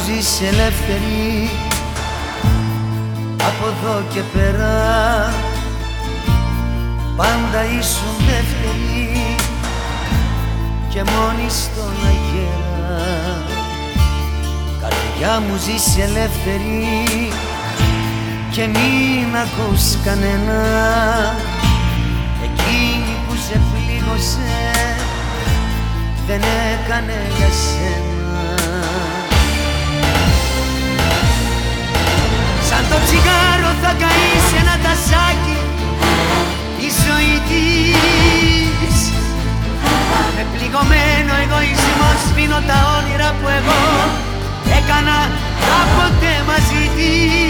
Καρδιά μου ζεις ελεύθερη. Από εδώ και πέρα Πάντα ήσουν δεύτερη Και μόνη στον αγέρα. Καρδιά μου ζεις ελεύθερη Και μην ακούς κανένα. Εκείνη που σε πλήγωσε Δεν έκανε για σένα τα όνειρα που εγώ έκανα κάποτε μαζί της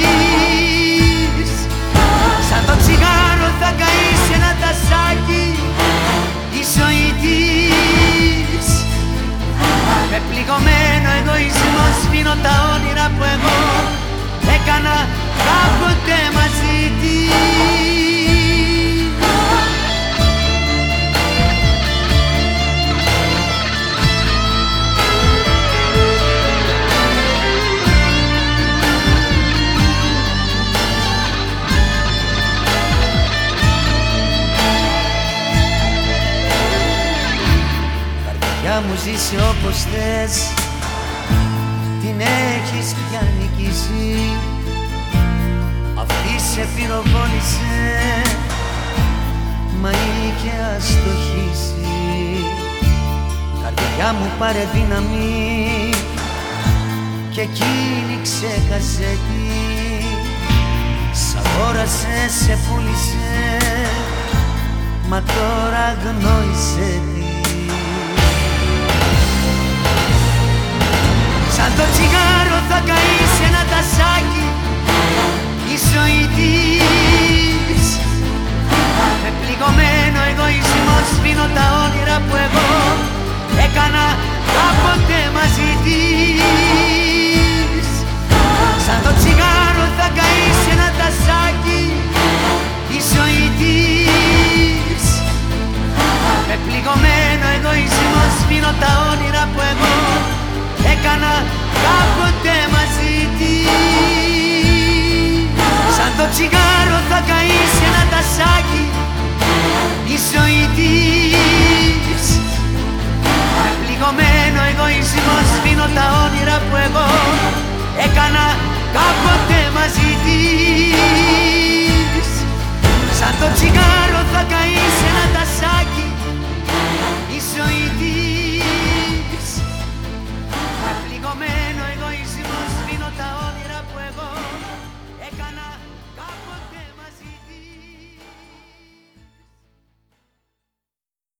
Καρδιά μου ζήσει όπως θες. Την έχεις πια νικήσει. Αυτή σε πυροβόλησε. Μα είχε αστοχήσει Καρδιά μου πάρε δύναμη. Και εκείνη ξέχασε τι. Σ' αγόρασε, σε πούλησε. Μα τώρα γνώρισε τι το τσιγάρο θα καεί σε ένα τασάκι. Η ζωή της